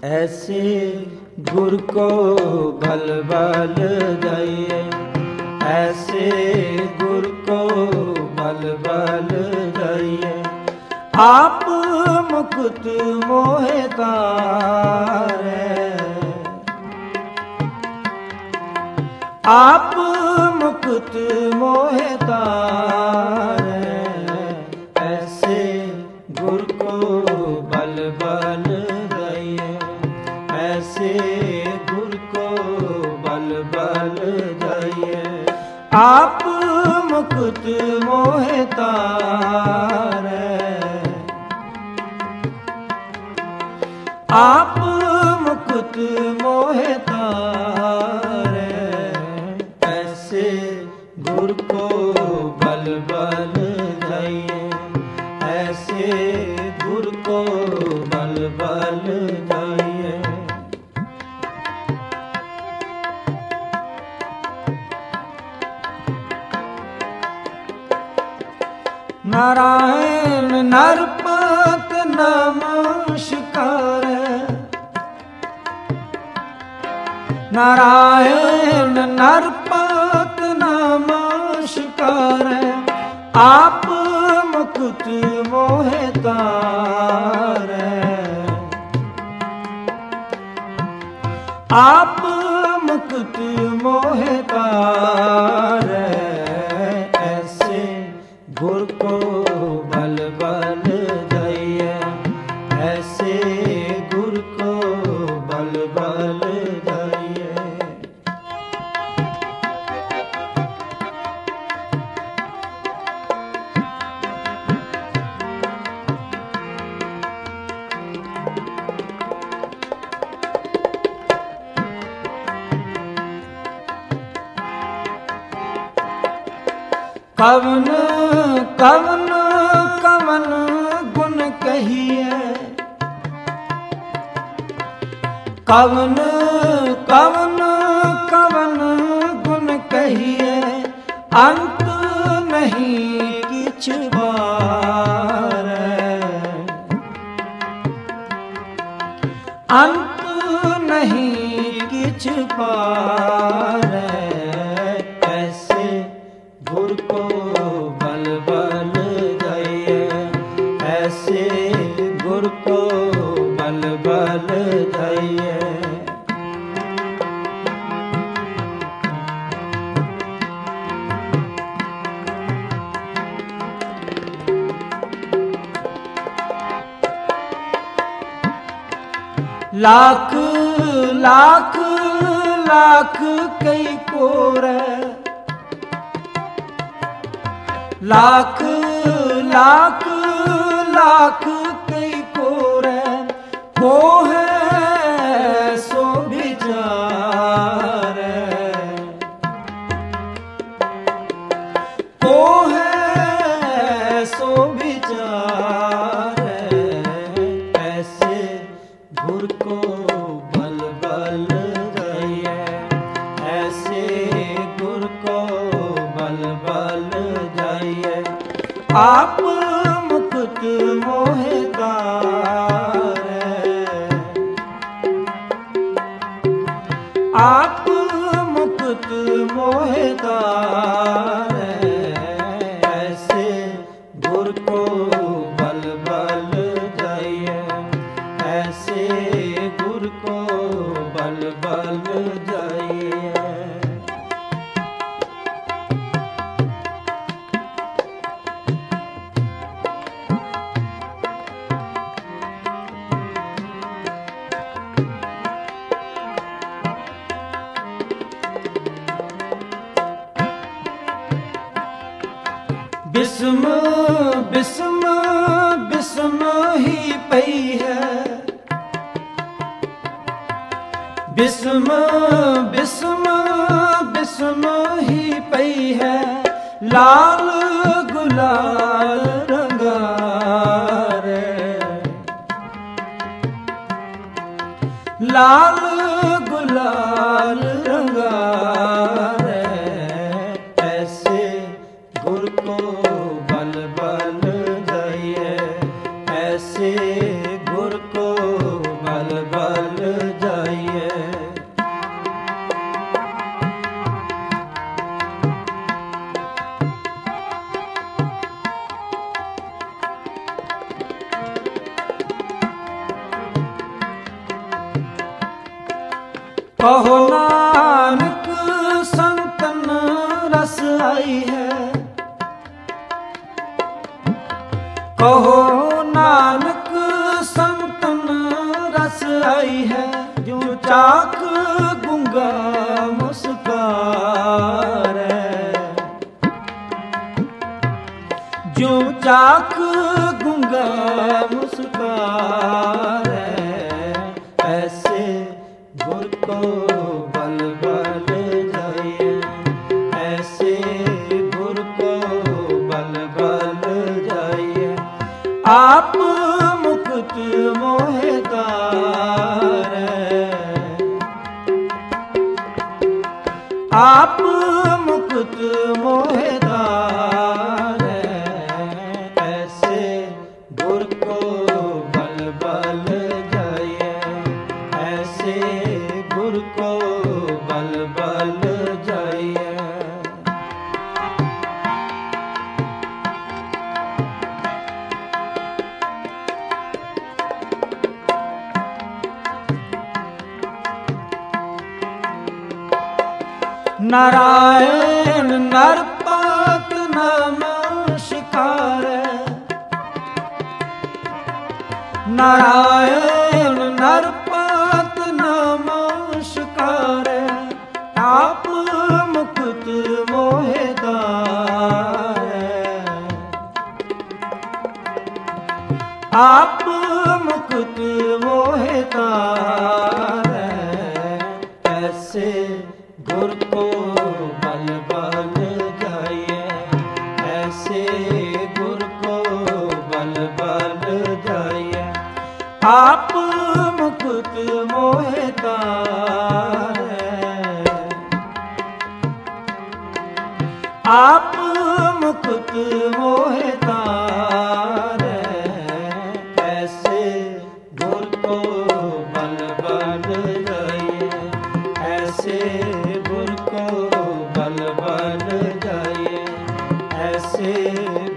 ਐਸੇ ਗੁਰ ਕੋ ਭਲ ਬਲ ਦਈਏ ਐਸੇ ਗੁਰ ਕੋ ਭਲ ਬਲ ਦਈਏ ਆਪ ਮੁਕਤ ਮੋਹਿ ਤਾਰੈ ਆਪ ਮੁਕਤ ਮੋਹਿ ਤਾਰੈ ਸੇ ਗੁਰ ਆਪ ਮੁਕਤ ਮੋਹਿ ਤਾਰੈ ਮੋਹਿ ਤਾਰੈ ਗੁਰ ਕੋ ਬਲ ਬਲ ਐਸੇ ਗੁਰ ਕੋ ਬਲ ਬਲ ਨਾਰਾਇਣ ਨਰਪਤ ਨਮਸਕਾਰੈ ਆਪ ਮੁਕਤ ਮੋਹਿ ਤਾਰੈ। ਆਪ ਮੁਕਤ ਕਵਨ ਕਵਨ ਕਵਨ ਗੁਣ ਕਹੀਐ। ਕਵਨ ਕਵਨ ਕਵਨ ਗੁਣ ਕਹੀਐ। ਅੰਤ ਨਹੀਂ ਕਿਛ ਵਾਰੈ। ਅੰਤ ਨਹੀਂ ਕਿਛ ਪਾਰੈ। ਐਸੇ ਗੁਰ ਕੋ ਬਲ ਬਲ ਧਈਐ। ਲੱਖ ਕਈ ਕੋਰੇ। ਲੱਖ ਲੱਖ ਰੱਖ ਮੋਹੇ ਪਈ ਹੈ। ਬਿਸਮ ਬਿਸਮ ਬਿਸਮ ਹੀ ਪਈ ਹੈ। ਲਾਲ ਗੁਲਾਲ ਰੰਗਾਰੇ ਲਾਲ ਕਹੋ ਨਾਨਕ ਸੰਤਨ ਰਸ ਆਈ ਹੈ। ਕਹੋ ਨਾਨਕ ਸੰਤਨ ਰਸ ਆਈ ਹੈ। ਜੋ ਚਾਕ ਗੁੰਗਾ ਮੁਸਕਾਰੈ। ਜੋ ਚਾਕ ਗੁੰਗਾ ਮੁਸਕਾਰੈ। ਆਪ ਮੁਕਤ ਮੋਹਿ ਤਾਰੈ ਆਪ ਨਾਰਾਇਣ ਨਰਪਤ ਨਮਸਕਾਰੈ ਨਾਰਾਇਣ ਨਰਪਤ ਨਮਸਕਾਰੈ ਆਪ ਮੁਕਤ ਮੋਹਿ ਆਪ ਮੁਕਤ ਮੋਹਿ ਤਾਰੈ ਐਸੇ ਐਸੇ ਗੁਰ ਕੋ ਬਲ ਬਲ ਜਾਏ ਆਪ ਮੁਕਤ ਮੋਹਿ ਤਾਰੈ। ਆਪ ਮੁਕਤ ਗੁਰ